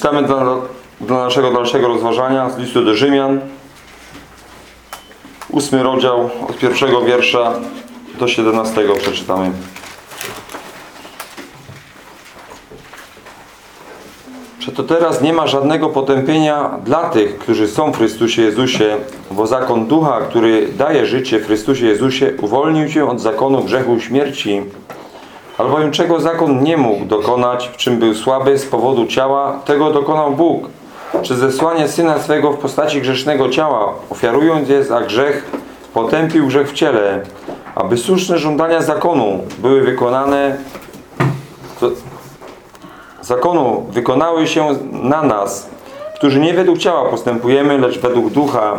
Czytamy dla, dla naszego dalszego rozważania z listu do Rzymian. Ósmy rozdział od pierwszego wiersza do 17 przeczytamy. Przeto teraz nie ma żadnego potępienia dla tych, którzy są w Chrystusie Jezusie, bo zakon ducha, który daje życie w Chrystusie Jezusie, uwolnił cię od zakonu grzechu śmierci. Albowiem czego zakon nie mógł dokonać, w czym był słaby z powodu ciała, tego dokonał Bóg. Przez zesłanie Syna swego w postaci grzesznego ciała, ofiarując je za grzech, potępił grzech w ciele, aby słuszne żądania zakonu były wykonane zakonu wykonały się na nas, którzy nie według ciała postępujemy, lecz według ducha.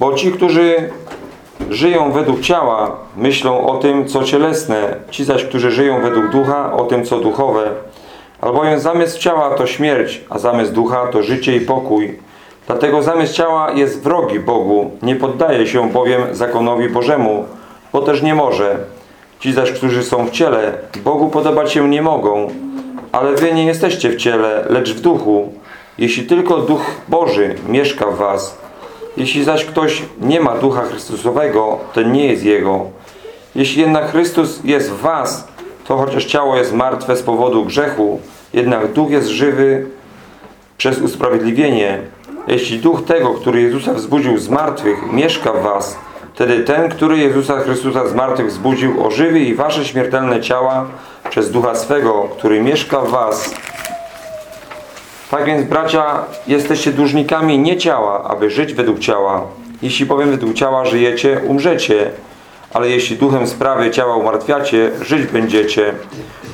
Bo ci, którzy żyją według ciała, myślą o tym, co cielesne, ci zaś, którzy żyją według ducha, o tym, co duchowe. Albowiem zamysł ciała to śmierć, a zamysł ducha to życie i pokój. Dlatego zamysł ciała jest wrogi Bogu, nie poddaje się bowiem zakonowi Bożemu, bo też nie może. Ci zaś, którzy są w ciele, Bogu podobać się nie mogą, ale wy nie jesteście w ciele, lecz w duchu, jeśli tylko Duch Boży mieszka w was. Jeśli zaś ktoś nie ma Ducha Chrystusowego, to nie jest Jego. Jeśli jednak Chrystus jest w was, to chociaż ciało jest martwe z powodu grzechu, jednak Duch jest żywy przez usprawiedliwienie. Jeśli Duch tego, który Jezusa wzbudził z martwych, mieszka w was, wtedy ten, który Jezusa Chrystusa z martwych wzbudził, ożywi i wasze śmiertelne ciała przez Ducha swego, który mieszka w was. Tak więc, bracia, jesteście dłużnikami nie ciała, aby żyć według ciała. Jeśli bowiem według ciała żyjecie, umrzecie. Ale jeśli duchem sprawy ciała umartwiacie, żyć będziecie.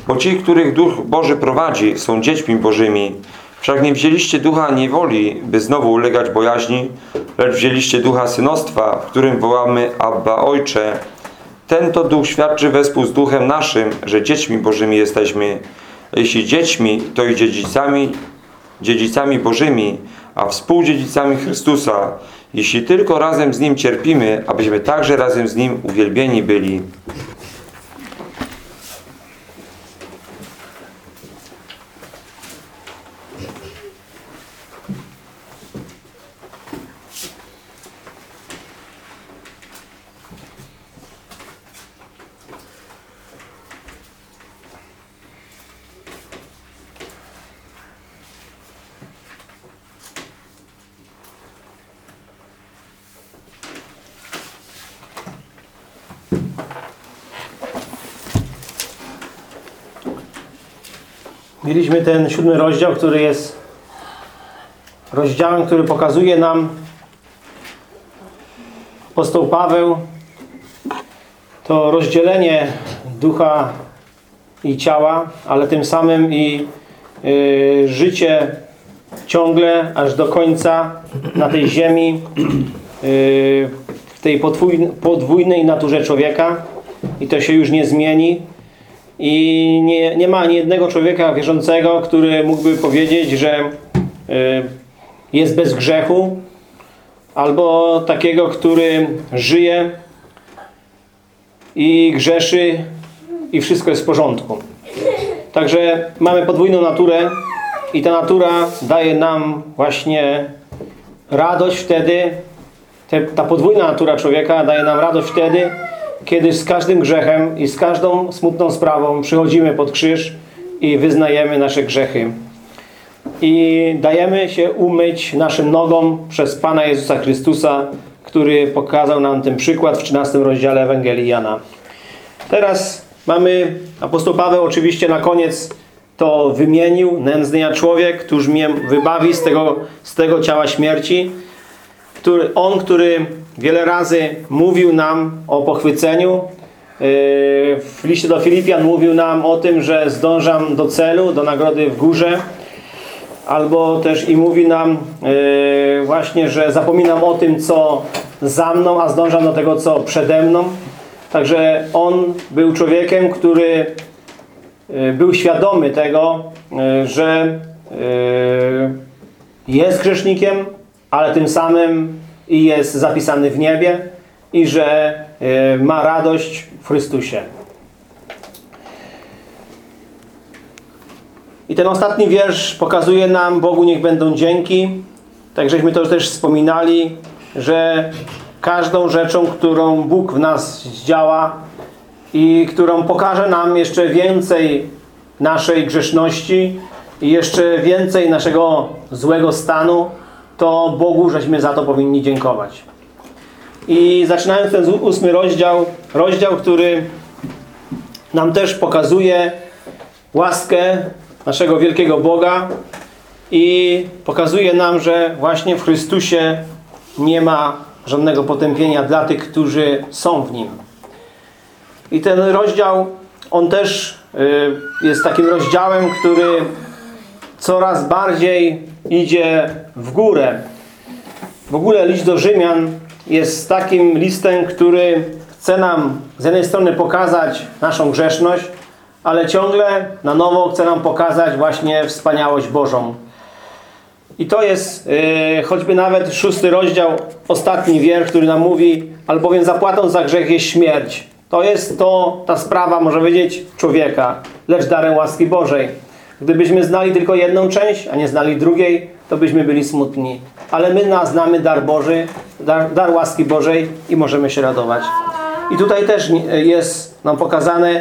Bo ci, których Duch Boży prowadzi, są dziećmi Bożymi. Wszak nie wzięliście ducha niewoli, by znowu ulegać bojaźni, lecz wzięliście ducha synostwa, w którym wołamy Abba Ojcze. Ten to duch świadczy wespół z duchem naszym, że dziećmi Bożymi jesteśmy. Jeśli dziećmi, to i dziedzicami, dziedzicami Bożymi, a współdziedzicami Chrystusa. Jeśli tylko razem z Nim cierpimy, abyśmy także razem z Nim uwielbieni byli. Mieliśmy ten siódmy rozdział, który jest rozdziałem, który pokazuje nam apostoł Paweł. To rozdzielenie ducha i ciała, ale tym samym i y, życie ciągle aż do końca na tej ziemi. Y, tej podwójnej naturze człowieka i to się już nie zmieni i nie, nie ma ani jednego człowieka wierzącego, który mógłby powiedzieć, że y, jest bez grzechu, albo takiego, który żyje i grzeszy i wszystko jest w porządku. Także mamy podwójną naturę i ta natura daje nam właśnie radość wtedy, te, ta podwójna natura człowieka daje nam radość wtedy, kiedy z każdym grzechem i z każdą smutną sprawą przychodzimy pod krzyż i wyznajemy nasze grzechy. I dajemy się umyć naszym nogom przez Pana Jezusa Chrystusa, który pokazał nam ten przykład w 13 rozdziale Ewangelii Jana. Teraz mamy, apostoł Paweł oczywiście na koniec to wymienił, nędzny ja człowiek, któż mnie wybawi z tego, z tego ciała śmierci. Który, on, który wiele razy mówił nam o pochwyceniu. Yy, w liście do Filipian mówił nam o tym, że zdążam do celu, do nagrody w górze. Albo też i mówi nam yy, właśnie, że zapominam o tym, co za mną, a zdążam do tego, co przede mną. Także on był człowiekiem, który yy, był świadomy tego, że jest grzesznikiem, ale tym samym i jest zapisany w niebie i że y, ma radość w Chrystusie. I ten ostatni wiersz pokazuje nam, Bogu niech będą dzięki. Tak żeśmy to też wspominali, że każdą rzeczą, którą Bóg w nas zdziała i którą pokaże nam jeszcze więcej naszej grzeszności i jeszcze więcej naszego złego stanu, to Bogu żeśmy za to powinni dziękować. I zaczynając ten ósmy rozdział, rozdział, który nam też pokazuje łaskę naszego wielkiego Boga i pokazuje nam, że właśnie w Chrystusie nie ma żadnego potępienia dla tych, którzy są w Nim. I ten rozdział, on też y, jest takim rozdziałem, który coraz bardziej idzie w górę. W ogóle list do Rzymian jest takim listem, który chce nam z jednej strony pokazać naszą grzeszność, ale ciągle na nowo chce nam pokazać właśnie wspaniałość Bożą. I to jest yy, choćby nawet szósty rozdział, ostatni wiersz, który nam mówi albowiem zapłatą za grzech jest śmierć. To jest to, ta sprawa, może powiedzieć, człowieka, lecz darem łaski Bożej. Gdybyśmy znali tylko jedną część, a nie znali drugiej, to byśmy byli smutni. Ale my na- znamy dar Boży, dar, dar łaski Bożej i możemy się radować. I tutaj też jest nam pokazane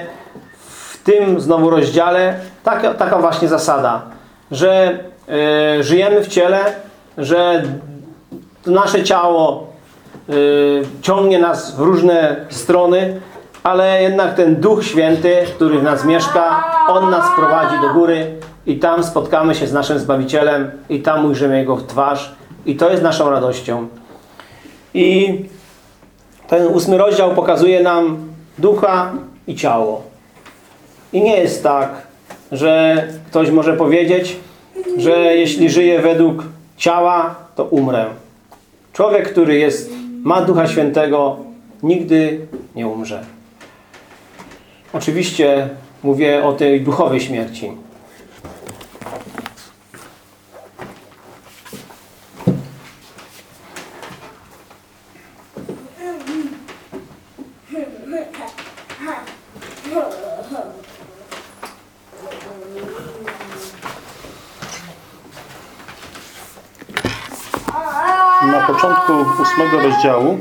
w tym znowu rozdziale taka, taka właśnie zasada, że e, żyjemy w ciele, że nasze ciało y, ciągnie nas w różne strony, ale jednak ten Duch Święty, który w nas mieszka, On nas prowadzi do góry i tam spotkamy się z naszym Zbawicielem i tam ujrzymy Jego twarz i to jest naszą radością. I ten ósmy rozdział pokazuje nam ducha i ciało. I nie jest tak, że ktoś może powiedzieć, że jeśli żyje według ciała, to umrę. Człowiek, który jest, ma Ducha Świętego, nigdy nie umrze. Oczywiście mówię o tej duchowej śmierci. na początku ósmego rozdziału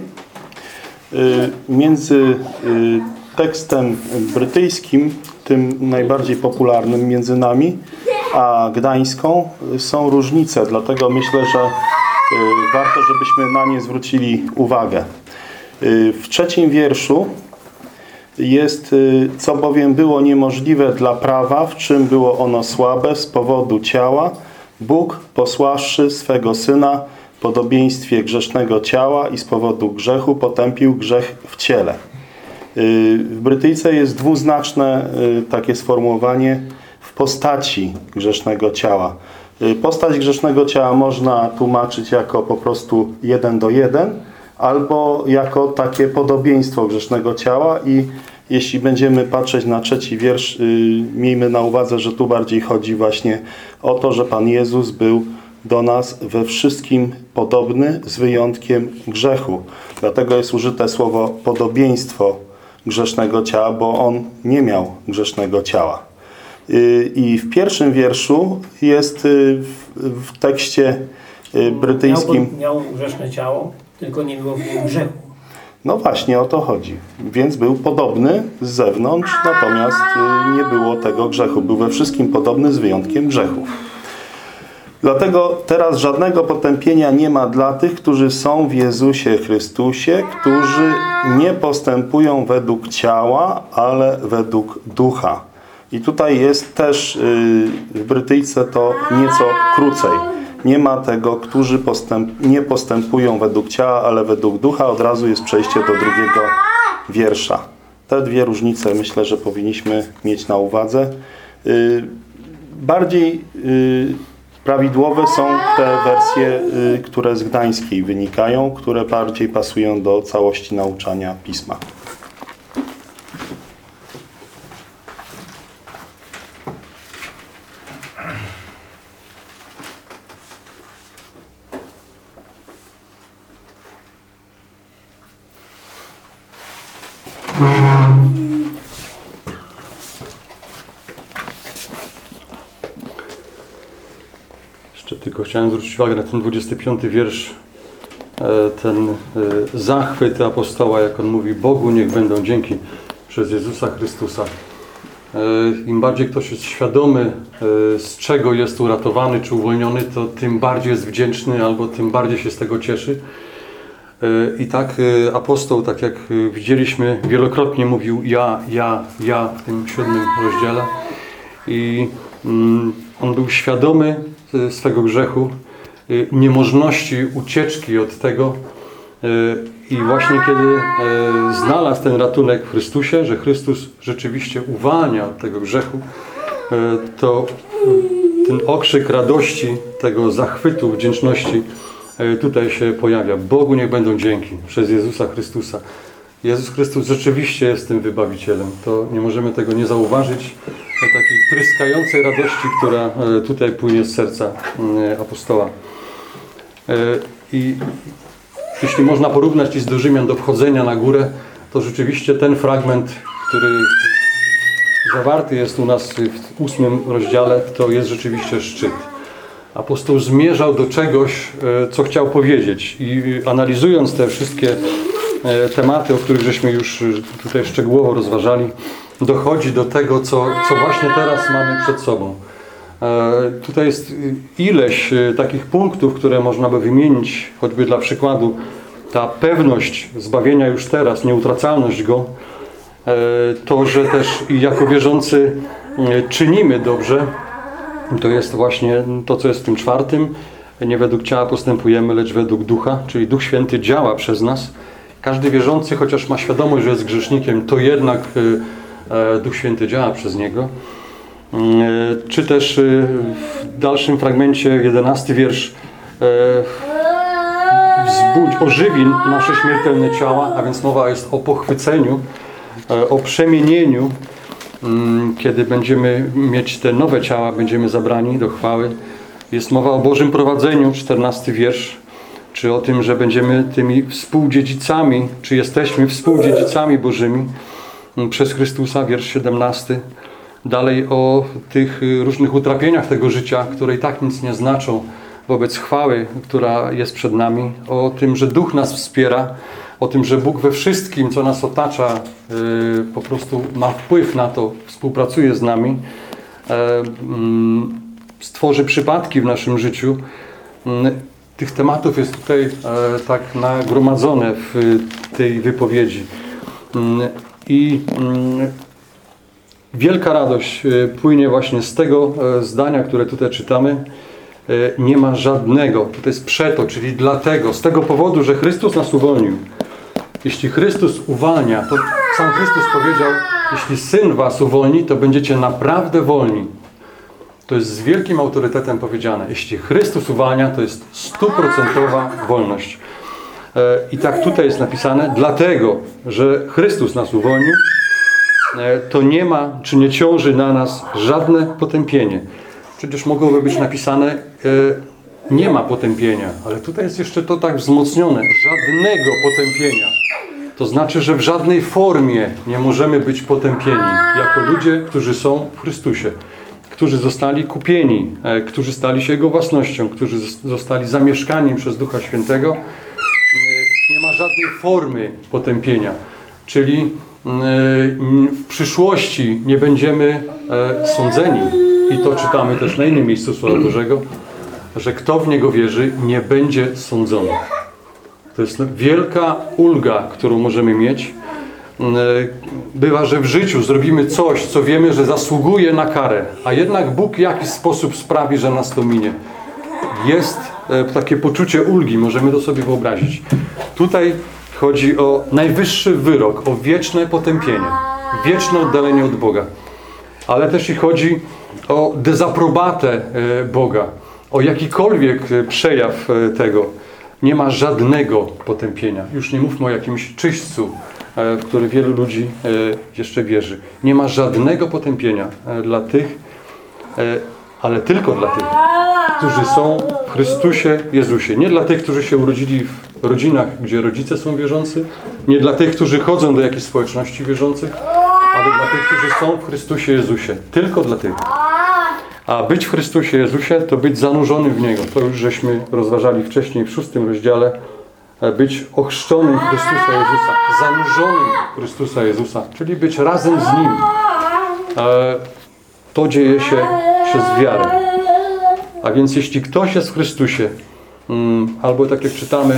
y, między y, tekstem brytyjskim, tym najbardziej popularnym między nami, a gdańską są różnice, dlatego myślę, że y, warto, żebyśmy na nie zwrócili uwagę. Y, W trzecim wierszu jest, y, co bowiem było niemożliwe dla prawa, w czym było ono słabe z powodu ciała, Bóg posławszy swego Syna w podobieństwie grzesznego ciała i z powodu grzechu potępił grzech w ciele. Y, W Brytyjce jest dwuznaczne y, takie sformułowanie w postaci grzesznego ciała. Y, Postać grzesznego ciała można tłumaczyć jako po prostu jeden do jeden, albo jako takie podobieństwo grzesznego ciała i jeśli będziemy patrzeć na trzeci wiersz, miejmy na uwadze, że tu bardziej chodzi właśnie o to, że Pan Jezus był do nas we wszystkim podobny z wyjątkiem grzechu. Dlatego jest użyte słowo podobieństwo grzesznego ciała, bo On nie miał grzesznego ciała. Y, I w pierwszym wierszu jest y, w, tekście y, brytyjskim... Miał, miał grzeszne ciało, tylko nie było w nim grzechu. No właśnie o to chodzi. Więc był podobny z zewnątrz, natomiast nie było tego grzechu. Był we wszystkim podobny z wyjątkiem grzechu. Dlatego teraz żadnego potępienia nie ma dla tych, którzy są w Jezusie Chrystusie, którzy nie postępują według ciała, ale według ducha. I tutaj jest też y, w Brytyjce to nieco krócej. Nie ma tego, którzy postęp, nie postępują według ciała, ale według ducha. Od razu jest przejście do drugiego wiersza. Te dwie różnice myślę, że powinniśmy mieć na uwadze. Y, Bardziej y, prawidłowe są te wersje, y, które z Gdańskiej wynikają, które bardziej pasują do całości nauczania Pisma. Chciałem zwrócić uwagę na ten 25 wiersz, e, ten e, zachwyt apostoła, jak on mówi, Bogu niech będą dzięki przez Jezusa Chrystusa. E, Im bardziej ktoś jest świadomy, z czego jest uratowany czy uwolniony, to tym bardziej jest wdzięczny albo tym bardziej się z tego cieszy. I tak apostoł, tak jak widzieliśmy, wielokrotnie mówił ja, ja, ja w tym siódmym rozdziale. I mm, on był świadomy swego grzechu, e, niemożności ucieczki od tego. E, I właśnie kiedy znalazł ten ratunek w Chrystusie, że Chrystus rzeczywiście uwalnia od tego grzechu, to ten okrzyk radości, tego zachwytu, wdzięczności tutaj się pojawia. Bogu niech będą dzięki przez Jezusa Chrystusa. Jezus Chrystus rzeczywiście jest tym wybawicielem. To nie możemy tego nie zauważyć. Takiej tryskającej radości, która e, tutaj płynie z serca e, apostoła. E, I jeśli można porównać list do Rzymian do wchodzenia na górę, to rzeczywiście ten fragment, który zawarty jest u nas w ósmym rozdziale, to jest rzeczywiście szczyt. Apostoł zmierzał do czegoś, co chciał powiedzieć i analizując te wszystkie tematy, o których żeśmy już tutaj szczegółowo rozważali, dochodzi do tego, co, co właśnie teraz mamy przed sobą. E, Tutaj jest ileś y, takich punktów, które można by wymienić, choćby dla przykładu ta pewność zbawienia już teraz, nieutracalność go, e, to, że też jako wierzący e, czynimy dobrze, to jest właśnie to, co jest w tym czwartym. Nie według ciała postępujemy, lecz według ducha, czyli Duch Święty działa przez nas. Każdy wierzący, chociaż ma świadomość, że jest grzesznikiem, to jednak e, e, Duch Święty działa przez niego. E, Czy też e, w dalszym fragmencie, 11 wiersz, e, wzbudź, ożywi nasze śmiertelne ciała, a więc mowa jest o pochwyceniu, e, o przemienieniu, Mm, kiedy będziemy mieć te nowe ciała, będziemy zabrani do chwały. Jest mowa o Bożym prowadzeniu, 14 wiersz, czy o tym, że będziemy tymi współdziedzicami, czy jesteśmy współdziedzicami Bożymi przez Chrystusa, wiersz 17. Dalej o tych różnych utrapieniach tego życia, które i tak nic nie znaczą wobec chwały, która jest przed nami. O tym, że Duch nas wspiera, o tym, że Bóg we wszystkim, co nas otacza, y, po prostu ma wpływ na to, współpracuje z nami, e, mm, stworzy przypadki w naszym życiu. Mm, Tych tematów jest tutaj e, tak nagromadzone w tej wypowiedzi. I mm, wielka radość e, płynie właśnie z tego e, zdania, które tutaj czytamy. E, Nie ma żadnego, to jest przeto, czyli dlatego, z tego powodu, że Chrystus nas uwolnił. Jeśli Chrystus uwalnia, to sam Chrystus powiedział, jeśli Syn was uwolni, to będziecie naprawdę wolni. To jest z wielkim autorytetem powiedziane. Jeśli Chrystus uwalnia, to jest stuprocentowa wolność. E, I tak tutaj jest napisane, dlatego, że Chrystus nas uwolnił, e, to nie ma, czy nie ciąży na nas żadne potępienie. Przecież mogłoby być napisane, e, nie ma potępienia, ale tutaj jest jeszcze to tak wzmocnione, żadnego potępienia. To znaczy, że w żadnej formie nie możemy być potępieni jako ludzie, którzy są w Chrystusie, którzy zostali kupieni, którzy stali się Jego własnością, którzy zos- zostali zamieszkani przez Ducha Świętego. E, Nie ma żadnej formy potępienia, czyli e, n- w przyszłości nie będziemy e, sądzeni. I to czytamy też na innym miejscu Słowa Bożego, że kto w Niego wierzy, nie będzie sądzony. To jest wielka ulga, którą możemy mieć. Mm, Bywa, że w życiu zrobimy coś, co wiemy, że zasługuje na karę, a jednak Bóg w jakiś sposób sprawi, że nas to minie. Jest e, takie poczucie ulgi, możemy to sobie wyobrazić. Tutaj chodzi o najwyższy wyrok, o wieczne potępienie, wieczne oddalenie od Boga. Ale też i chodzi o dezaprobatę e, Boga, o jakikolwiek e, przejaw e, tego. Nie ma żadnego potępienia. Już nie mówmy o jakimś czyśćcu, e, w który wielu ludzi e, jeszcze wierzy. Nie ma żadnego potępienia e, dla tych, e, ale tylko dla tych, którzy są w Chrystusie Jezusie. Nie dla tych, którzy się urodzili w rodzinach, gdzie rodzice są wierzący, nie dla tych, którzy chodzą do jakiejś społeczności wierzących, ale dla tych, którzy są w Chrystusie Jezusie. Tylko dla tych. A być w Chrystusie Jezusie to być zanurzonym w Niego. To już żeśmy rozważali wcześniej w szóstym rozdziale. E, Być ochrzczonym Chrystusa Jezusa, zanurzonym Chrystusa Jezusa, czyli być razem z Nim. E, To dzieje się przez wiarę. A więc jeśli ktoś jest w Chrystusie, mm, albo tak jak czytamy,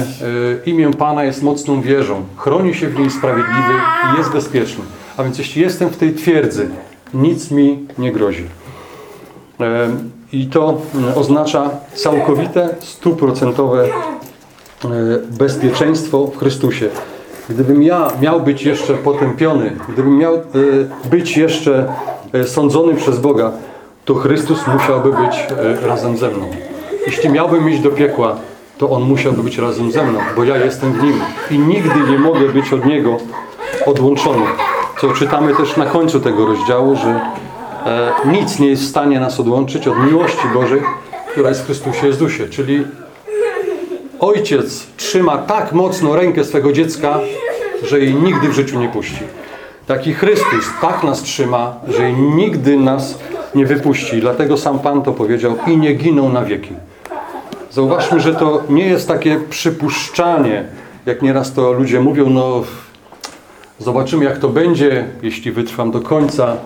y, imię Pana jest mocną wieżą, chroni się w niej sprawiedliwy i jest bezpieczny. A więc jeśli jestem w tej twierdzy, nic mi nie grozi. Em, I to mm, oznacza całkowite, stuprocentowe e, bezpieczeństwo w Chrystusie. Gdybym ja miał być jeszcze potępiony, gdybym miał być jeszcze sądzony przez Boga, to Chrystus musiałby być e, razem ze mną. Jeśli miałbym iść do piekła, to On musiałby być razem ze mną, bo ja jestem w Nim i nigdy nie mogę być od Niego odłączony. Co czytamy też na końcu tego rozdziału, że e, nic nie jest w stanie nas odłączyć od miłości Bożej, która jest w Chrystusie Jezusie. Czyli ojciec trzyma tak mocno rękę swego dziecka, że jej nigdy w życiu nie puści. Taki Chrystus tak nas trzyma, że nigdy nas nie wypuści. Dlatego sam Pan to powiedział i nie giną na wieki. Zauważmy, że to nie jest takie przypuszczanie, jak nieraz to ludzie mówią, no zobaczymy jak to będzie, jeśli wytrwam do końca,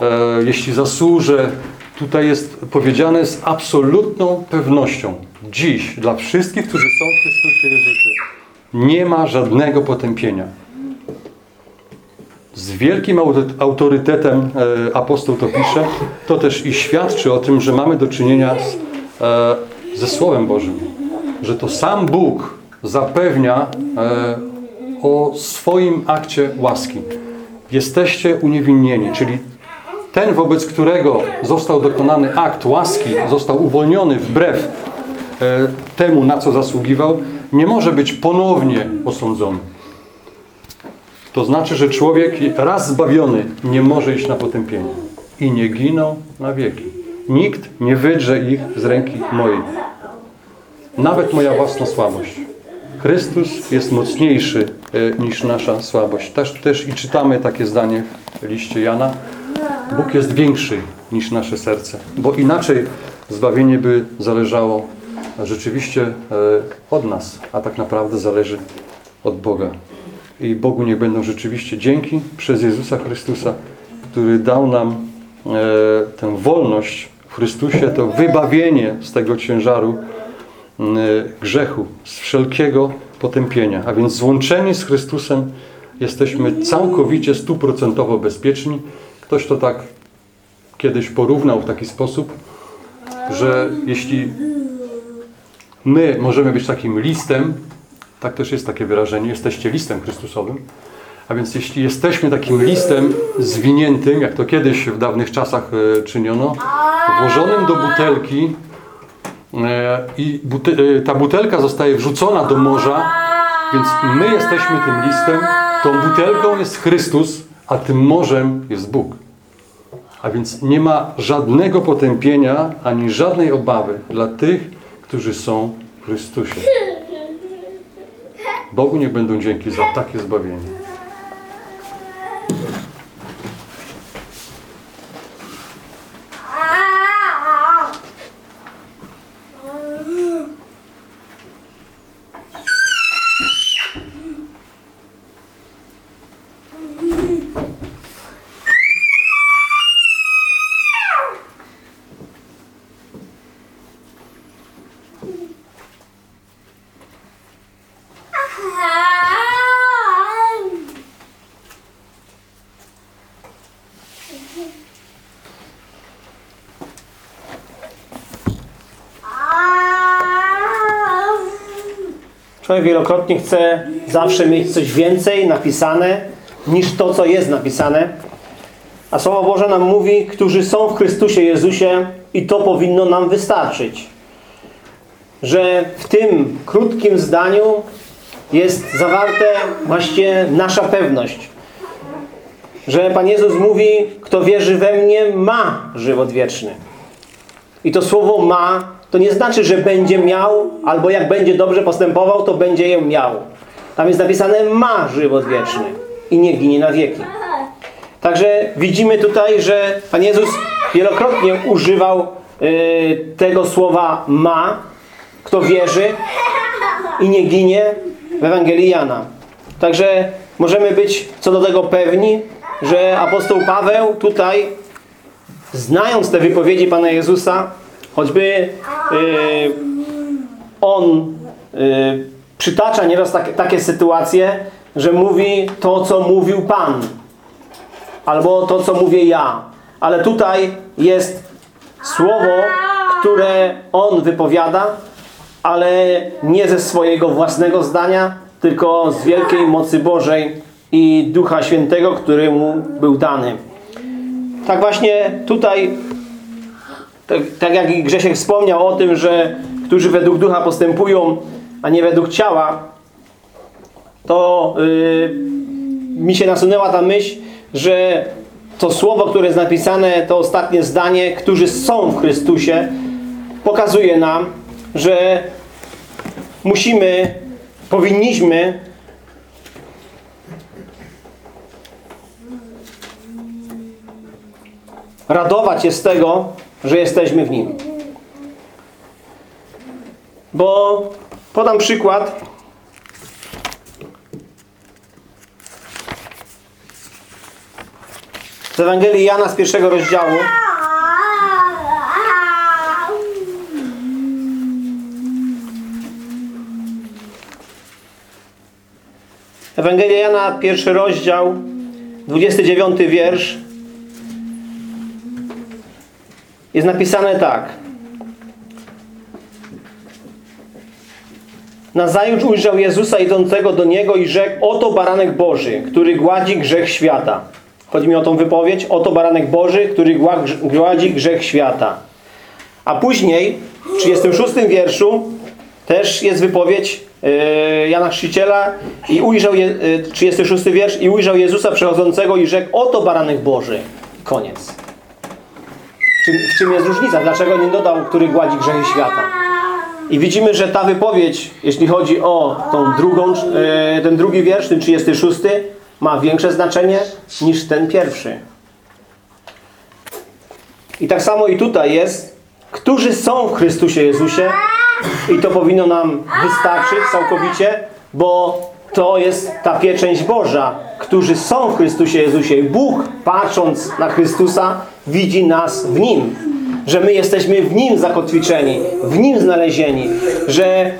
e, jeśli zasłużę. Tutaj jest powiedziane z absolutną pewnością. Dziś dla wszystkich, którzy są w Chrystusie Jezusie, nie ma żadnego potępienia. Z wielkim auto- autorytetem e, apostoł to pisze, to też i świadczy o tym, że mamy do czynienia e, ze Słowem Bożym. Że to sam Bóg zapewnia e, o swoim akcie łaski. Jesteście uniewinnieni, czyli ten, wobec którego został dokonany akt łaski, został uwolniony wbrew temu, na co zasługiwał, nie może być ponownie osądzony. To znaczy, że człowiek raz zbawiony nie może iść na potępienie. I nie giną na wieki. Nikt nie wydrze ich z ręki mojej. Nawet moja własna słabość. Chrystus jest mocniejszy e, niż nasza słabość. Też, też i czytamy takie zdanie w liście Jana. Bóg jest większy niż nasze serce. Bo inaczej zbawienie by zależało rzeczywiście e, od nas, a tak naprawdę zależy od Boga. I Bogu niech będą rzeczywiście dzięki przez Jezusa Chrystusa, który dał nam e, tę wolność w Chrystusie, to wybawienie z tego ciężaru e, grzechu, z wszelkiego potępienia. A więc złączeni z Chrystusem jesteśmy całkowicie, stuprocentowo bezpieczni. Ktoś to tak kiedyś porównał w taki sposób, że jeśli my możemy być takim listem, tak też jest takie wyrażenie, jesteście listem Chrystusowym, a więc jeśli jesteśmy takim listem zwiniętym, jak to kiedyś w dawnych czasach e, czyniono, włożonym do butelki e, i e, ta butelka zostaje wrzucona do morza, więc my jesteśmy tym listem, tą butelką jest Chrystus, a tym morzem jest Bóg. A więc nie ma żadnego potępienia, ani żadnej obawy dla tych, którzy są w Chrystusie. Bogu niech będą dzięki za takie zbawienie. Człowiek wielokrotnie chce zawsze mieć coś więcej napisane niż to, co jest napisane. A Słowo Boże nam mówi, którzy są w Chrystusie Jezusie i to powinno nam wystarczyć. Że w tym krótkim zdaniu jest zawarte właśnie nasza pewność. Że Pan Jezus mówi, kto wierzy we mnie ma żywot wieczny. I to słowo ma, to nie znaczy, że będzie miał, albo jak będzie dobrze postępował, to będzie ją miał. Tam jest napisane ma żywot wieczny i nie ginie na wieki. Także widzimy tutaj, że Pan Jezus wielokrotnie używał y, tego słowa ma, kto wierzy i nie ginie w Ewangelii Jana. Także możemy być co do tego pewni, że apostoł Paweł tutaj, znając te wypowiedzi Pana Jezusa, choćby y, on y, przytacza nieraz tak, takie sytuacje, że mówi to, co mówił Pan. Albo to, co mówię ja. Ale tutaj jest słowo, które on wypowiada, ale nie ze swojego własnego zdania, tylko z wielkiej mocy Bożej i Ducha Świętego, który mu był dany. Tak właśnie tutaj, tak, tak jak Grzesiek wspomniał o tym, że którzy według Ducha postępują, a nie według ciała, to yy, mi się nasunęła ta myśl, że to słowo, które jest napisane, to ostatnie zdanie, którzy są w Chrystusie, pokazuje nam, że musimy, powinniśmy radować się z tego, że jesteśmy w Nim. Bo podam przykład. Z Ewangelii Jana z pierwszego rozdziału. Ewangelia Jana, pierwszy rozdział, 29 wiersz. Jest napisane tak. Nazajutrz ujrzał Jezusa idącego do Niego i rzekł, oto baranek Boży, który gładzi grzech świata. Chodzi mi o tą wypowiedź, oto baranek Boży, który gła- gładzi grzech świata. A później, w 36 wierszu, też jest wypowiedź e, Jana Chrzciciela i ujrzał, je, e, 36 wiersz, i ujrzał Jezusa przechodzącego i rzekł, oto baranek Boży. Koniec. Czym, w czym jest różnica? Dlaczego nie dodał, który gładzi grzechy świata? I widzimy, że ta wypowiedź, jeśli chodzi o tą drugą, e, ten drugi wiersz, ten 36, ma większe znaczenie niż ten pierwszy. I tak samo i tutaj jest, którzy są w Chrystusie Jezusie i to powinno nam wystarczyć całkowicie, bo to jest ta pieczęć Boża, którzy są w Chrystusie Jezusie. Bóg, patrząc na Chrystusa, widzi nas w Nim. Że my jesteśmy w Nim zakotwiczeni, w Nim znalezieni. Że e,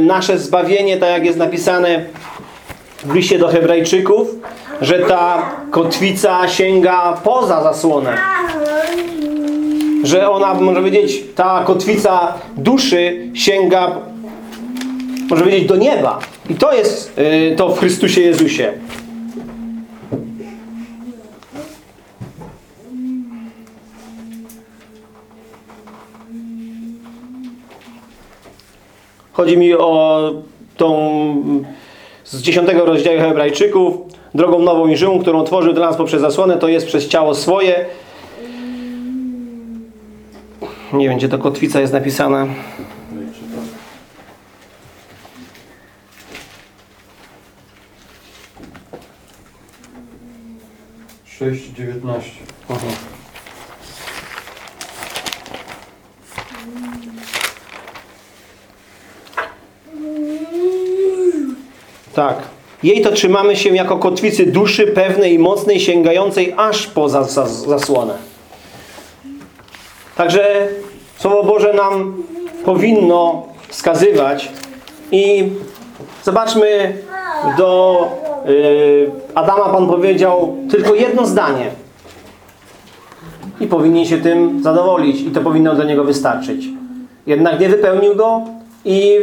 nasze zbawienie, tak jak jest napisane w liście do hebrajczyków, że ta kotwica sięga poza zasłonę. Że ona, może powiedzieć, ta kotwica duszy sięga, może powiedzieć, do nieba. I to jest y, to w Chrystusie Jezusie. Chodzi mi o tą z 10 rozdziału Hebrajczyków. Drogą nową i żywą, którą tworzył dla nas poprzez zasłonę, to jest przez ciało swoje. Nie wiem, gdzie to kotwica jest napisana. Sześć dziewiętnaście. Tak. Jej to trzymamy się jako kotwicy duszy pewnej i mocnej, sięgającej aż poza zas- zasłonę. Także Słowo Boże nam powinno wskazywać i zobaczmy do Adama Pan powiedział tylko jedno zdanie i powinien się tym zadowolić i to powinno dla niego wystarczyć. Jednak nie wypełnił go i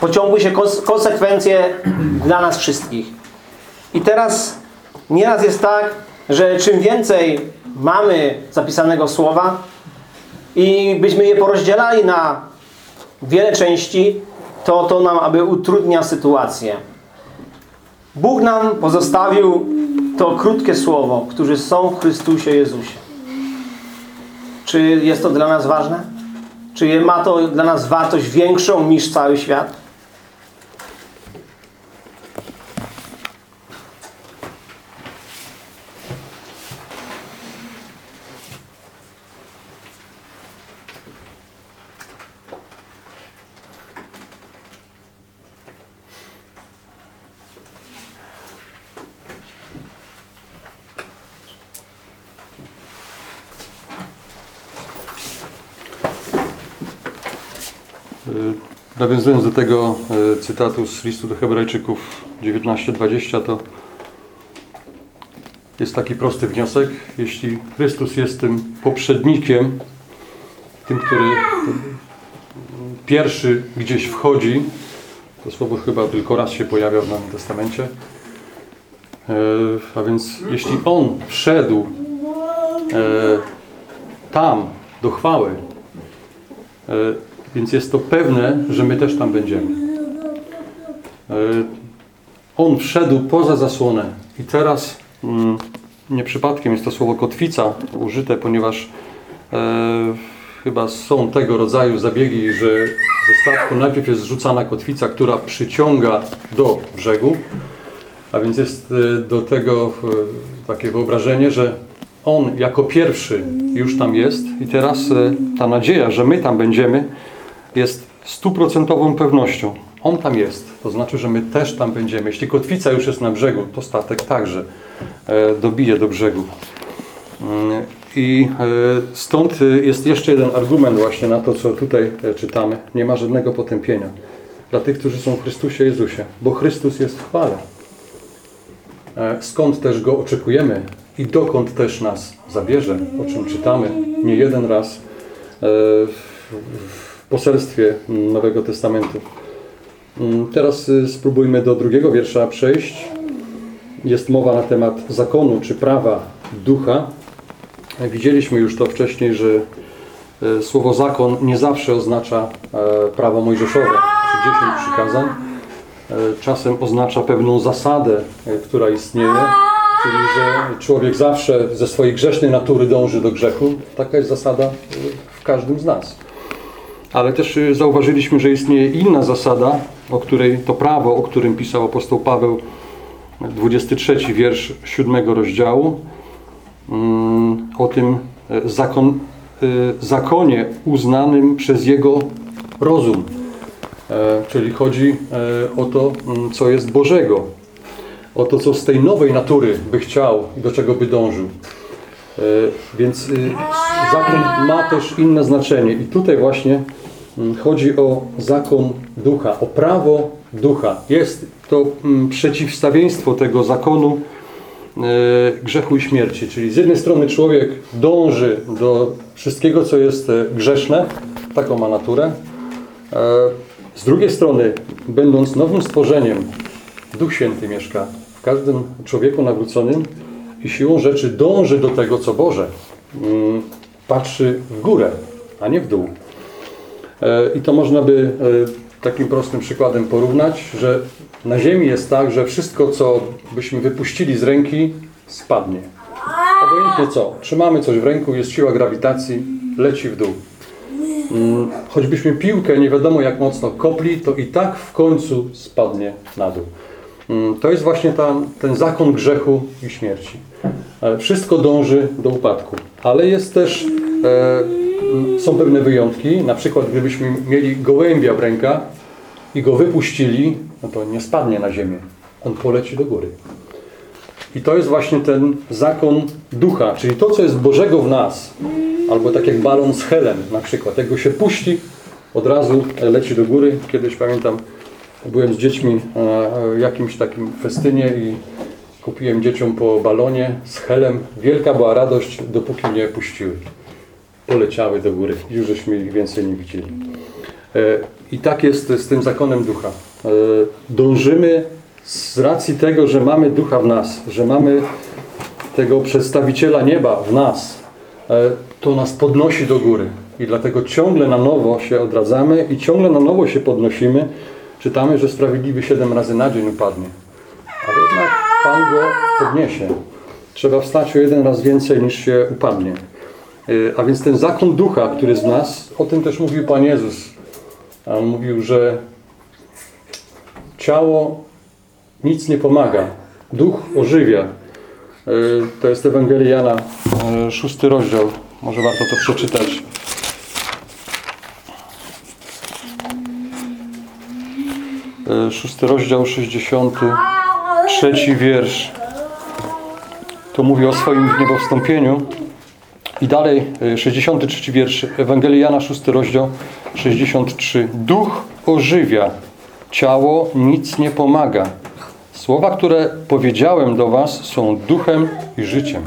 pociągły się kons- konsekwencje dla nas wszystkich. I teraz nieraz jest tak, że czym więcej mamy zapisanego słowa i byśmy je porozdzielali na wiele części, to to nam aby utrudnia sytuację. Bóg nam pozostawił to krótkie słowo, którzy są w Chrystusie Jezusie. Czy jest to dla nas ważne? Czy ma to dla nas wartość większą niż cały świat? Nawiązując do tego e, cytatu z listu do Hebrajczyków 19:20, to jest taki prosty wniosek. Jeśli Chrystus jest tym poprzednikiem, tym, który pierwszy gdzieś wchodzi, to słowo chyba tylko raz się pojawia w Nowym Testamencie. E, A więc jeśli On wszedł e, tam do chwały, więc jest to pewne, że my też tam będziemy. E, On wszedł poza zasłonę i teraz mm, nie przypadkiem jest to słowo kotwica użyte, ponieważ e, chyba są tego rodzaju zabiegi, że ze statku najpierw jest zrzucana kotwica, która przyciąga do brzegu, a więc jest e, do tego takie wyobrażenie, że on jako pierwszy już tam jest i teraz ta nadzieja, że my tam będziemy, jest stuprocentową pewnością. On tam jest, to znaczy, że my też tam będziemy. Jeśli kotwica już jest na brzegu, to statek także e, dobije do brzegu. Mm, I e, stąd e, jest jeszcze jeden argument właśnie na to, co tutaj czytamy. Nie ma żadnego potępienia dla tych, którzy są w Chrystusie Jezusie, bo Chrystus jest w chwale. Skąd też Go oczekujemy i dokąd też nas zabierze, o czym czytamy nie jeden raz w poselstwie Nowego Testamentu. Mm, Teraz y, spróbujmy do drugiego wiersza przejść. Jest mowa na temat zakonu czy prawa ducha. Widzieliśmy już to wcześniej, że e, słowo zakon nie zawsze oznacza e, prawo mojżeszowe czy 10 przykazań. E, Czasem oznacza pewną zasadę, e, która istnieje, czyli że człowiek zawsze ze swojej grzesznej natury dąży do grzechu. Taka jest zasada e, w każdym z nas. Ale też y, zauważyliśmy, że istnieje inna zasada, o której to prawo, o którym pisał apostoł Paweł, 23 wiersz 7 rozdziału, mm, o tym e, zakon, e, zakonie uznanym przez jego rozum. E, Czyli chodzi o to, mm, co jest Bożego, o to, co z tej nowej natury by chciał i do czego by dążył. E, Więc y, zakon ma też inne znaczenie. I tutaj właśnie mm, chodzi o zakon ducha, o prawo ducha. Jest to mm, przeciwstawieństwo tego zakonu e, grzechu i śmierci. Czyli z jednej strony człowiek dąży do wszystkiego, co jest e, grzeszne, taką ma naturę. E, Z drugiej strony, będąc nowym stworzeniem, Duch Święty mieszka w każdym człowieku nawróconym i siłą rzeczy dąży do tego, co Boże. Mm, Patrzy w górę, a nie w dół. E, I to można by e, takim prostym przykładem porównać, że na Ziemi jest tak, że wszystko, co byśmy wypuścili z ręki, spadnie. Obojętnie co. Trzymamy coś w ręku, jest siła grawitacji, leci w dół. Mm, Choćbyśmy piłkę nie wiadomo jak mocno kopli, to i tak w końcu spadnie na dół. Mm, To jest właśnie ta, ten zakon grzechu i śmierci. Wszystko dąży do upadku, ale jest też, e, są pewne wyjątki. Na przykład gdybyśmy mieli gołębia w rękach i go wypuścili, no to nie spadnie na ziemię. On poleci do góry. I to jest właśnie ten zakon ducha, czyli to, co jest Bożego w nas. Albo tak jak balon z helem na przykład. Jak go się puści, od razu leci do góry. Kiedyś pamiętam, byłem z dziećmi na jakimś takim festynie i kupiłem dzieciom po balonie z helem. Wielka była radość, dopóki mnie puściły. Poleciały do góry. Już żeśmy ich więcej nie widzieli. E, I tak jest z tym zakonem ducha. E, Dążymy z racji tego, że mamy ducha w nas, że mamy tego przedstawiciela nieba w nas, e, to nas podnosi do góry. I dlatego ciągle na nowo się odradzamy i ciągle na nowo się podnosimy. Czytamy, że sprawiedliwy siedem razy na dzień upadnie. Ale jednak Pan go podniesie. Trzeba wstać o jeden raz więcej niż się upadnie. E, A więc ten zakon ducha, który w nas, o tym też mówił Pan Jezus. On mówił, że ciało nic nie pomaga. Duch ożywia. E, To jest Ewangelia Jana, e, szósty rozdział. Może warto to przeczytać. E, Szósty rozdział, 63 wiersz. To mówi o swoim zniebowstąpieniu. I dalej, e, 63 wiersz, Ewangelia Jana, 6 rozdział, 63. Duch ożywia, ciało nic nie pomaga. Słowa, które powiedziałem do was są duchem i życiem.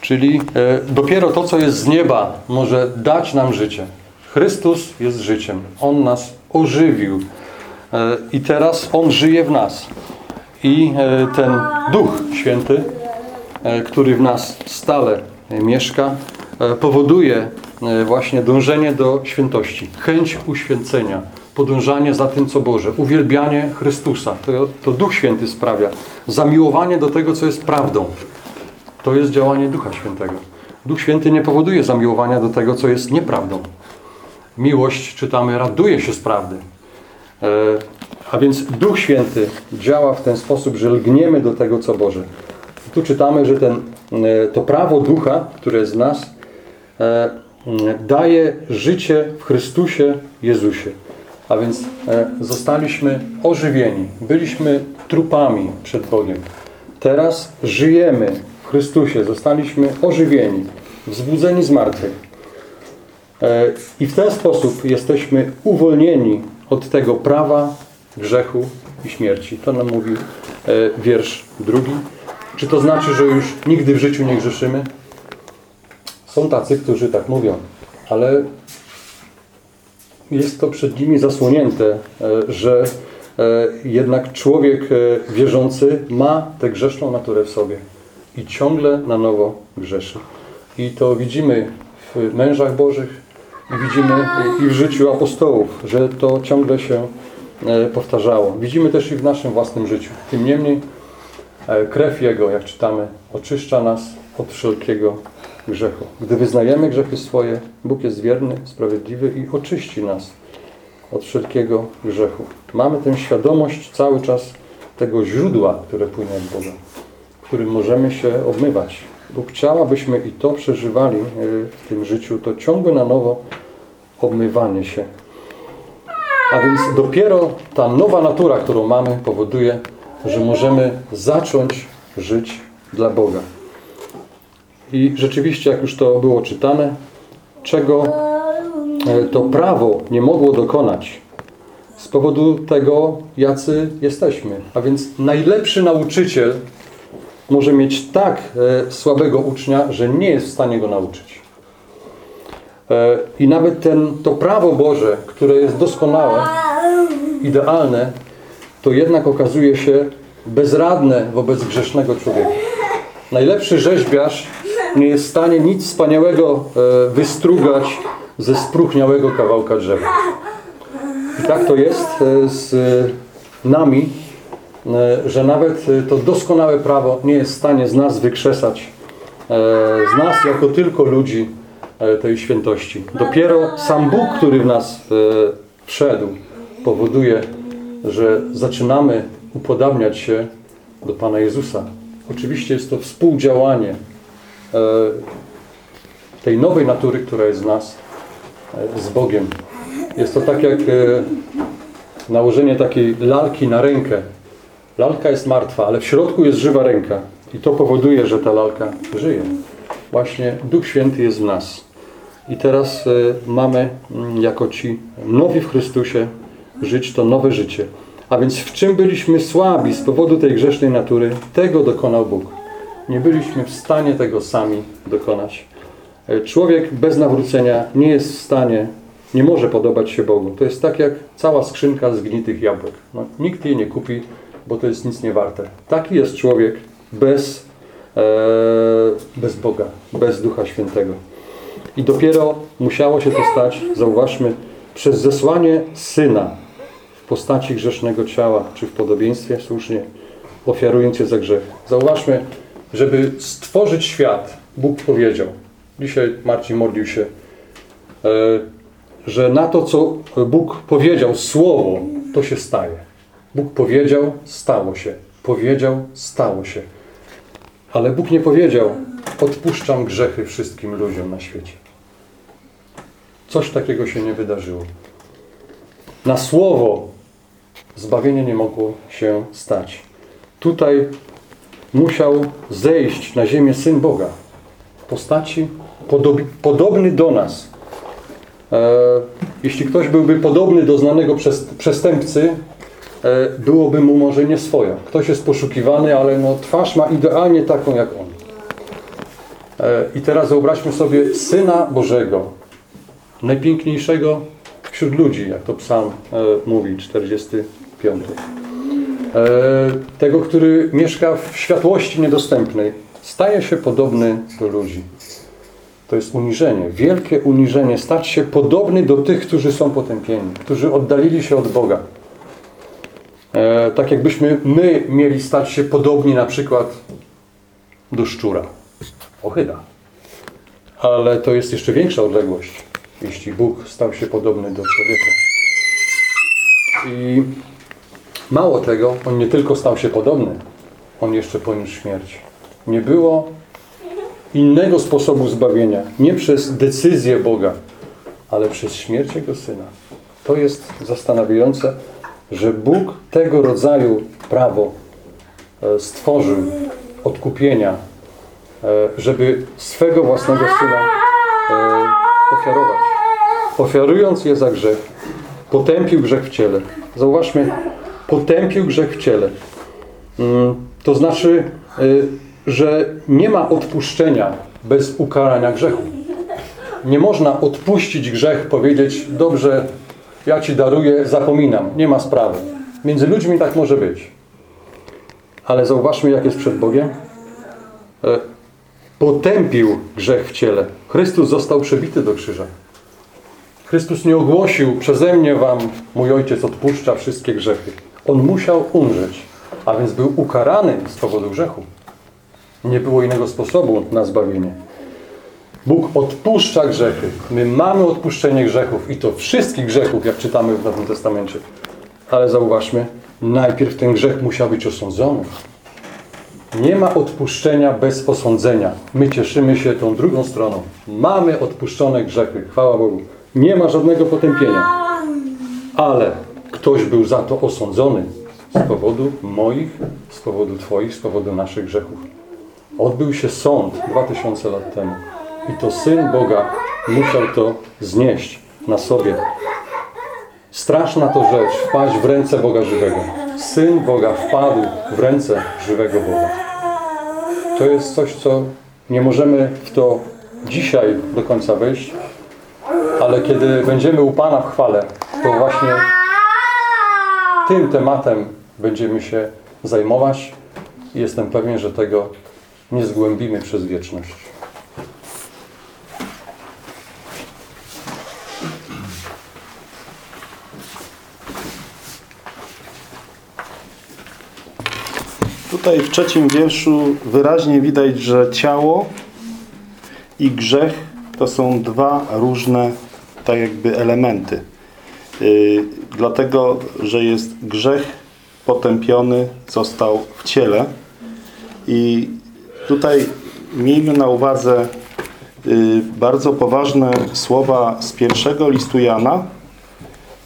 Czyli e, dopiero to, co jest z nieba, może dać nam życie. Chrystus jest życiem. On nas ożywił. E, I teraz On żyje w nas. I e, ten Duch Święty, e, który w nas stale mieszka, powoduje właśnie dążenie do świętości, chęć uświęcenia, podążanie za tym, co Boże, uwielbianie Chrystusa. To, to Duch Święty sprawia. Zamiłowanie do tego, co jest prawdą. To jest działanie Ducha Świętego. Duch Święty nie powoduje zamiłowania do tego, co jest nieprawdą. Miłość, czytamy, raduje się z prawdy. E, A więc Duch Święty działa w ten sposób, że lgniemy do tego, co Boże. Tu czytamy, że ten, e, to prawo Ducha, które jest w nas, e, daje życie w Chrystusie Jezusie. A więc zostaliśmy ożywieni. Byliśmy trupami przed Bogiem. Teraz żyjemy w Chrystusie. Zostaliśmy ożywieni, wzbudzeni z martwych. E, I w ten sposób jesteśmy uwolnieni od tego prawa grzechu i śmierci. To nam mówi e, wiersz drugi. Czy to znaczy, że już nigdy w życiu nie grzeszymy? Są tacy, którzy tak mówią, ale jest to przed nimi zasłonięte, e, że jednak człowiek wierzący ma tę grzeszną naturę w sobie i ciągle na nowo grzeszy. I to widzimy w mężach Bożych widzimy i w życiu apostołów, że to ciągle się e, powtarzało. Widzimy też i w naszym własnym życiu. Tym niemniej e, krew Jego, jak czytamy, oczyszcza nas od wszelkiego grzechu. Gdy wyznajemy grzechy swoje, Bóg jest wierny, sprawiedliwy i oczyści nas od wszelkiego grzechu. Mamy tę świadomość cały czas tego źródła, które płynie od Boga, którym możemy się obmywać. Bóg chciał, abyśmy i to przeżywali e, w tym życiu, to ciągłe na nowo obmywanie się. A więc dopiero ta nowa natura, którą mamy, powoduje, że możemy zacząć żyć dla Boga. I rzeczywiście, jak już to było czytane, czego e, to prawo nie mogło dokonać z powodu tego, jacy jesteśmy. A więc najlepszy nauczyciel może mieć tak e, słabego ucznia, że nie jest w stanie go nauczyć. E, I nawet ten, to prawo Boże, które jest doskonałe, idealne, to jednak okazuje się bezradne wobec grzesznego człowieka. Najlepszy rzeźbiarz nie jest w stanie nic wspaniałego e, wystrugać ze spróchniałego kawałka drzewa. I tak to jest z nami, że nawet e, to doskonałe prawo nie jest w stanie z nas wykrzesać, e, z nas jako tylko ludzi e, tej świętości. Dopiero sam Bóg, który w nas e, wszedł, powoduje, że zaczynamy upodabniać się do Pana Jezusa. Oczywiście jest to współdziałanie e, tej nowej natury, która jest w nas e, z Bogiem. Jest to tak jak e, nałożenie takiej lalki na rękę. Lalka jest martwa, ale w środku jest żywa ręka. I to powoduje, że ta lalka żyje. Właśnie Duch Święty jest w nas. I teraz e, mamy mm, jako ci nowi w Chrystusie żyć to nowe życie. A więc w czym byliśmy słabi z powodu tej grzesznej natury, tego dokonał Bóg. Nie byliśmy w stanie tego sami dokonać. E, Człowiek bez nawrócenia nie jest w stanie, nie może podobać się Bogu. To jest tak jak cała skrzynka zgnitych jabłek. No, nikt jej nie kupi, bo to jest nic nie warte. Taki jest człowiek bez, e, bez Boga, bez Ducha Świętego. I dopiero musiało się to stać, zauważmy, przez zesłanie Syna w postaci grzesznego ciała, czy w podobieństwie słusznie, ofiarując się za grzech. Zauważmy, żeby stworzyć świat, Bóg powiedział. Dzisiaj Marcin modlił się, e, że na to, co Bóg powiedział, słowo, to się staje. Bóg powiedział, stało się. Powiedział, stało się. Ale Bóg nie powiedział, odpuszczam grzechy wszystkim ludziom na świecie. Coś takiego się nie wydarzyło. Na słowo zbawienie nie mogło się stać. Tutaj musiał zejść na ziemię Syn Boga w postaci podob- podobny do nas. E, jeśli ktoś byłby podobny do znanego przes- przestępcy, byłoby mu może nie swoja. Ktoś jest poszukiwany, ale no, twarz ma idealnie taką jak on. E, I teraz wyobraźmy sobie Syna Bożego, najpiękniejszego wśród ludzi, jak to psalm e, mówi, 45. E, tego, który mieszka w światłości niedostępnej, staje się podobny do ludzi. To jest uniżenie, wielkie uniżenie, stać się podobny do tych, którzy są potępieni, którzy oddalili się od Boga. E, tak jakbyśmy my mieli stać się podobni na przykład do szczura, ochyda. Ale to jest jeszcze większa odległość, jeśli Bóg stał się podobny do człowieka. I mało tego, On nie tylko stał się podobny, On jeszcze poniósł śmierć. Nie było innego sposobu zbawienia. Nie przez decyzję Boga, ale przez śmierć Jego Syna. To jest zastanawiające, że Bóg tego rodzaju prawo e, stworzył odkupienia, e, żeby swego własnego Syna e, ofiarować. Ofiarując je za grzech, potępił grzech w ciele. Zauważmy, potępił grzech w ciele. Mm, To znaczy, że nie ma odpuszczenia bez ukarania grzechu. Nie można odpuścić grzech, powiedzieć, dobrze, ja Ci daruję, zapominam, nie ma sprawy. Między ludźmi tak może być. Ale zauważmy, jak jest przed Bogiem. E, Potępił grzech w ciele. Chrystus został przebity do krzyża. Chrystus nie ogłosił, przeze mnie Wam mój Ojciec odpuszcza wszystkie grzechy. On musiał umrzeć, a więc był ukarany z powodu grzechu. Nie było innego sposobu na zbawienie. Bóg odpuszcza grzechy. My mamy odpuszczenie grzechów i to wszystkich grzechów, jak czytamy w Nowym Testamencie. Ale zauważmy, najpierw ten grzech musiał być osądzony. Nie ma odpuszczenia bez osądzenia. My cieszymy się tą drugą stroną. Mamy odpuszczone grzechy, chwała Bogu. Nie ma żadnego potępienia. Ale ktoś był za to osądzony z powodu moich, z powodu Twoich, z powodu naszych grzechów. Odbył się sąd 2000 lat temu. I to Syn Boga musiał to znieść na sobie. Straszna to rzecz, wpaść w ręce Boga żywego. Syn Boga wpadł w ręce żywego Boga. To jest coś, co nie możemy w to dzisiaj do końca wejść, ale kiedy będziemy u Pana w chwale, to właśnie tym tematem będziemy się zajmować i jestem pewien, że tego nie zgłębimy przez wieczność. Tutaj w trzecim wierszu wyraźnie widać, że ciało i grzech to są dwa różne tak jakby elementy. Yy, dlatego, że jest grzech potępiony, został w ciele i tutaj miejmy na uwadze yy, bardzo poważne słowa z pierwszego listu Jana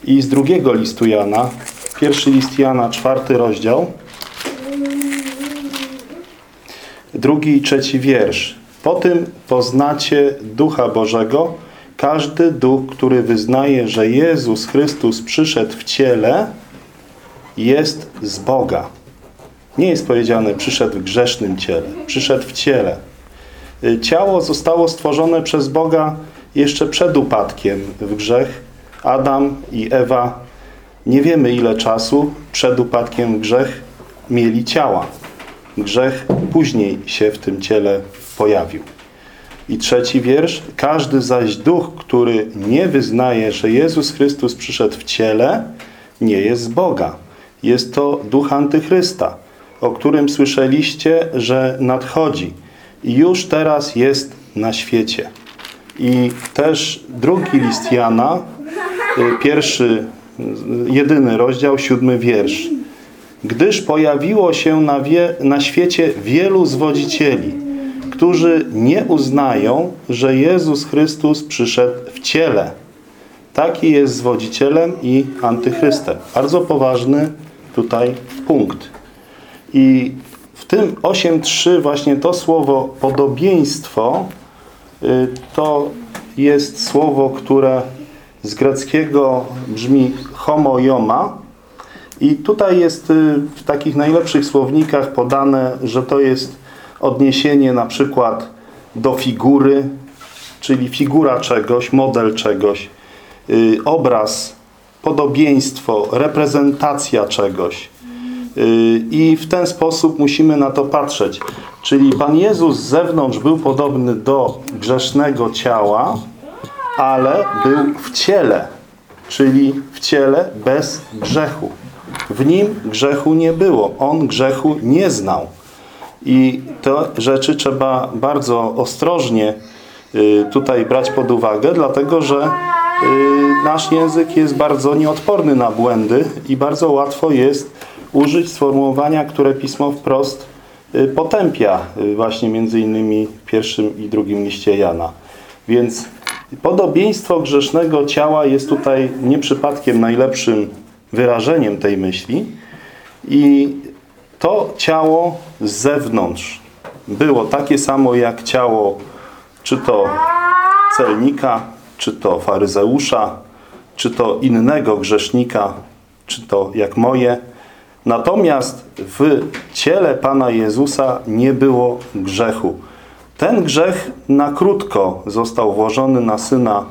i z drugiego listu Jana. Pierwszy list Jana, czwarty rozdział. Drugi i trzeci wiersz. Po tym poznacie Ducha Bożego. Każdy duch, który wyznaje, że Jezus Chrystus przyszedł w ciele, jest z Boga. Nie jest powiedziane, przyszedł w grzesznym ciele. Przyszedł w ciele. Y, Ciało zostało stworzone przez Boga jeszcze przed upadkiem w grzech. Adam i Ewa nie wiemy ile czasu przed upadkiem w grzech mieli ciała. Grzech później się w tym ciele pojawił. I trzeci wiersz. Każdy zaś duch, który nie wyznaje, że Jezus Chrystus przyszedł w ciele, nie jest z Boga. Jest to duch antychrysta, o którym słyszeliście, że nadchodzi i już teraz jest na świecie. I też drugi list Jana, y, pierwszy, y, jedyny rozdział, siódmy wiersz gdyż pojawiło się na, wie, na świecie wielu zwodzicieli, którzy nie uznają, że Jezus Chrystus przyszedł w ciele. Taki jest zwodzicielem i antychrystem. Bardzo poważny tutaj punkt. I w tym 8.3 właśnie to słowo podobieństwo y, to jest słowo, które z greckiego brzmi homoioma i tutaj jest y, w takich najlepszych słownikach podane, że to jest odniesienie na przykład do figury, czyli figura czegoś, model czegoś, y, obraz, podobieństwo, reprezentacja czegoś. Y, I w ten sposób musimy na to patrzeć. Czyli Pan Jezus z zewnątrz był podobny do grzesznego ciała, ale był w ciele, czyli w ciele bez grzechu. W nim grzechu nie było. On grzechu nie znał. I te rzeczy trzeba bardzo ostrożnie y, tutaj brać pod uwagę, dlatego że y, nasz język jest bardzo nieodporny na błędy i bardzo łatwo jest użyć sformułowania, które pismo wprost y, potępia właśnie między innymi w pierwszym i drugim liście Jana. Więc podobieństwo grzesznego ciała jest tutaj nie przypadkiem najlepszym wyrażeniem tej myśli i to ciało z zewnątrz było takie samo jak ciało czy to celnika, czy to faryzeusza, czy to innego grzesznika, czy to jak moje. Natomiast w ciele Pana Jezusa nie było grzechu. Ten grzech na krótko został włożony na Syna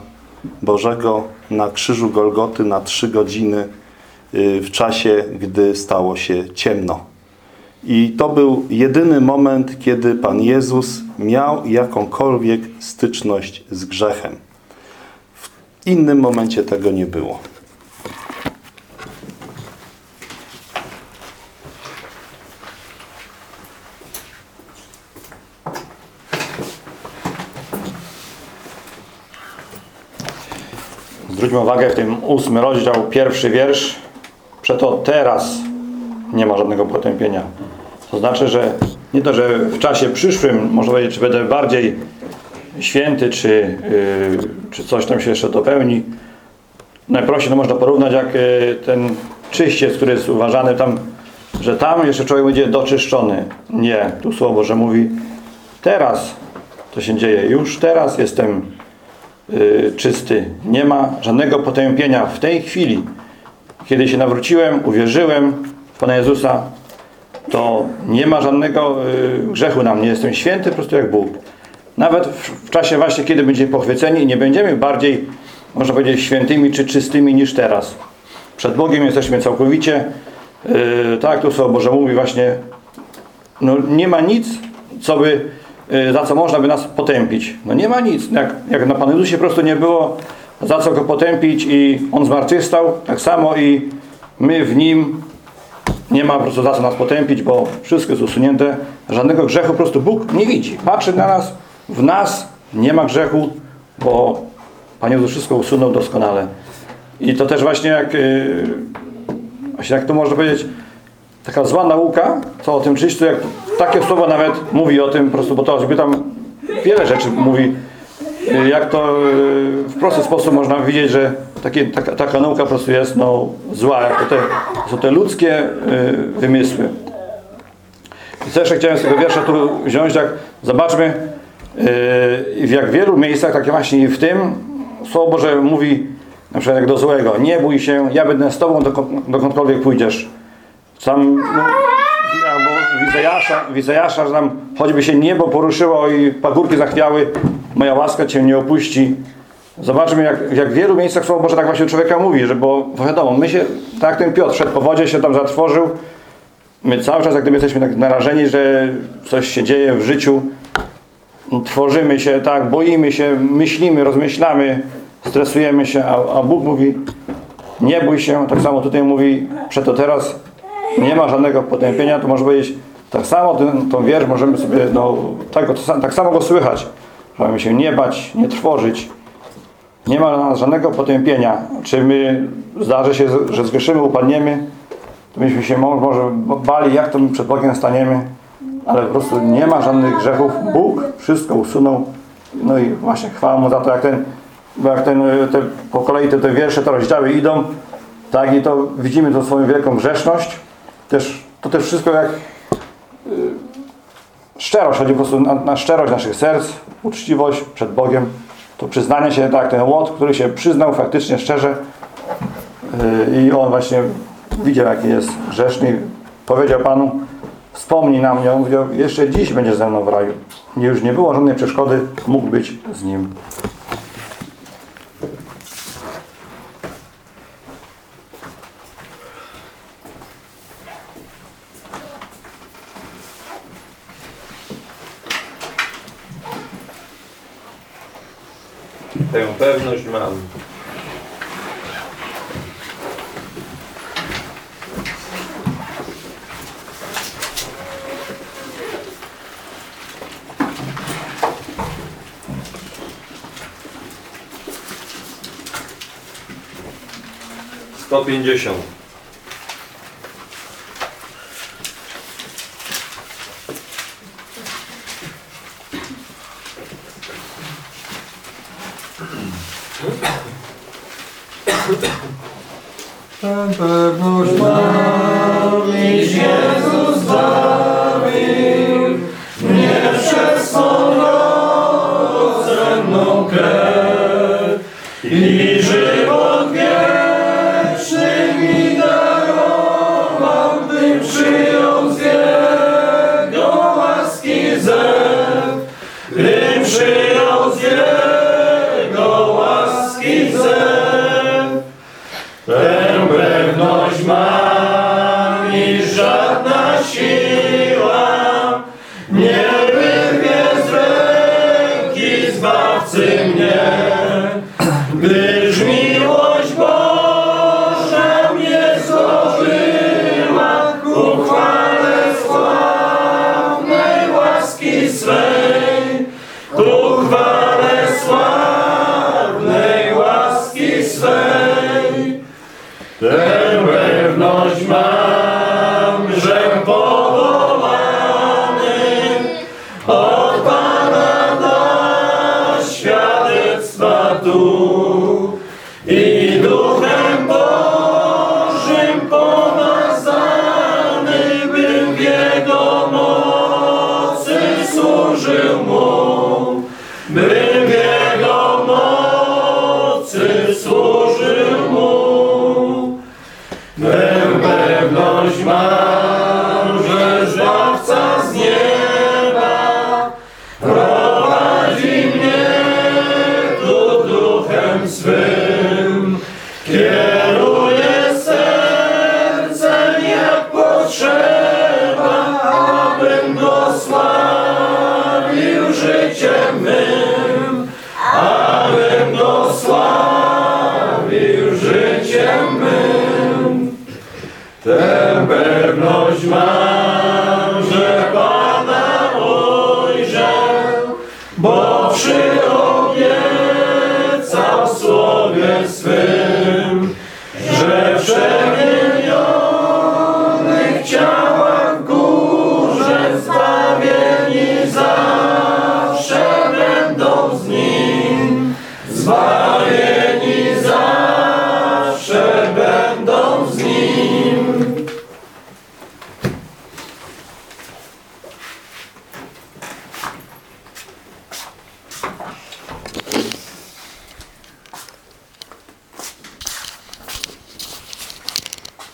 Bożego na krzyżu Golgoty na trzy godziny w czasie, gdy stało się ciemno. I to był jedyny moment, kiedy Pan Jezus miał jakąkolwiek styczność z grzechem. W innym momencie tego nie było. Zwróćmy uwagę w tym ósmy rozdział, pierwszy wiersz. Przeto teraz nie ma żadnego potępienia. To znaczy, że nie to, że w czasie przyszłym, można powiedzieć, czy będę bardziej święty, czy, yy, czy coś tam się jeszcze dopełni. Najprościej to można porównać jak yy, ten czyściec, który jest uważany tam, że tam jeszcze człowiek będzie doczyszczony. Nie, tu Słowo Boże mówi teraz to się dzieje. Już teraz jestem y, czysty. Nie ma żadnego potępienia w tej chwili. Kiedy się nawróciłem, uwierzyłem w Pana Jezusa, to nie ma żadnego y, grzechu na mnie. Jestem święty po prostu jak Bóg. Nawet w, czasie właśnie, kiedy będziemy pochwyceni, nie będziemy bardziej, można powiedzieć, świętymi czy czystymi niż teraz. Przed Bogiem jesteśmy całkowicie, y, tak tu Słowo Boże mówi właśnie, no nie ma nic, co by, y, za co można by nas potępić. No nie ma nic. Jak, jak na Panu Jezusie po prostu nie było za co go potępić i On zmartwychwstał, tak samo i my w Nim nie ma po prostu za co nas potępić, bo wszystko jest usunięte. Żadnego grzechu po prostu Bóg nie widzi. Patrzy na nas, w nas nie ma grzechu, bo Pan Jezus wszystko usunął doskonale. I to też właśnie jak, yy, właśnie jak to można powiedzieć, taka zła nauka, co o tym czyściu, jak takie słowo nawet mówi o tym, po prostu, bo to choćby tam wiele rzeczy mówi, y, jak to y, w prosty sposób można widzieć, że takie, taka, taka nauka po prostu jest no, zła, jak to te, są te ludzkie y, wymysły. I co jeszcze chciałem z tego wiersza tu wziąć, jak zobaczmy, w jak wielu miejscach, takie właśnie w tym, Słowo Boże mówi, na przykład jak do złego, nie bój się, ja będę z Tobą dokąd, dokądkolwiek pójdziesz. Sam, no, albo w Izajasza, w Izajasza, że tam choćby się niebo poruszyło i pagórki zachwiały, moja łaska Cię nie opuści. Zobaczmy, jak, jak w wielu miejscach Słowo Boże tak właśnie człowieka mówi, że bo wiadomo, my się, tak ten Piotr szedł po wodzie, się tam zatworzył, my cały czas jak gdyby jesteśmy tak narażeni, że coś się dzieje w życiu, tworzymy się, tak, boimy się, myślimy, rozmyślamy, stresujemy się, a, a Bóg mówi, nie bój się, tak samo tutaj mówi, przeto teraz nie ma żadnego potępienia, to może powiedzieć, tak samo ten, tą wiersz możemy sobie, no, tak, tak samo go słychać, że mamy się nie bać, nie trwożyć, nie ma dla nas żadnego potępienia. Czy my, zdarzy się, że zgrzeszymy, upadniemy, to myśmy się mo- może bali, jak to my przed Bogiem staniemy, ale po prostu nie ma żadnych grzechów. Bóg wszystko usunął. No i właśnie chwała Mu za to, jak ten, jak ten, te, po kolei te, te wiersze, te rozdziały idą, tak i to widzimy tą swoją wielką grzeszność. Też, to też wszystko jak szczerość, chodzi po prostu na, na szczerość naszych serc, uczciwość przed Bogiem. to przyznanie się, tak, ten Łot, który się przyznał faktycznie szczerze yy, i on właśnie widział, jaki jest grzeszny, powiedział Panu, wspomnij na mnie, on powiedział, jeszcze dziś będzie ze mną w raju. I już nie było żadnej przeszkody, mógł być z nim. Tę pewność mam. Sto pięćdziesiąt. mãos.